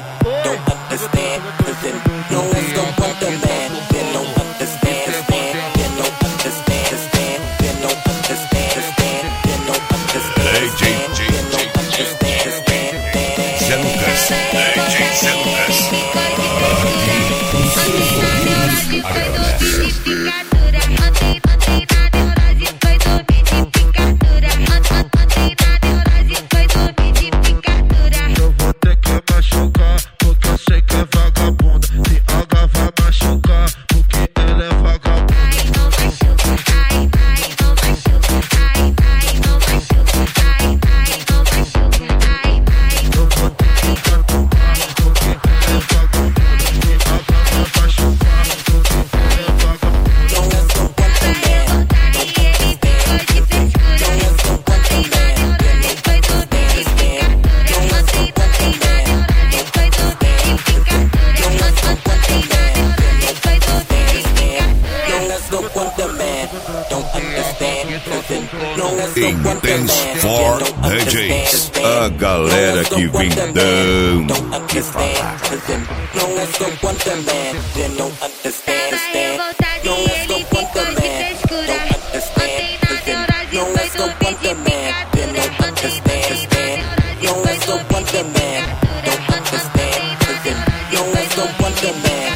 don't Intense for DJs, a galera que vem dando que falar. Não é só Wonderland, você não understand. Não é só Wonderland, não understand. Não é só Wonderland, você não understand. Não é só Wonderland, não understand. Não é só Wonderland.